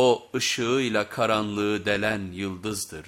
O ışığıyla karanlığı delen yıldızdır.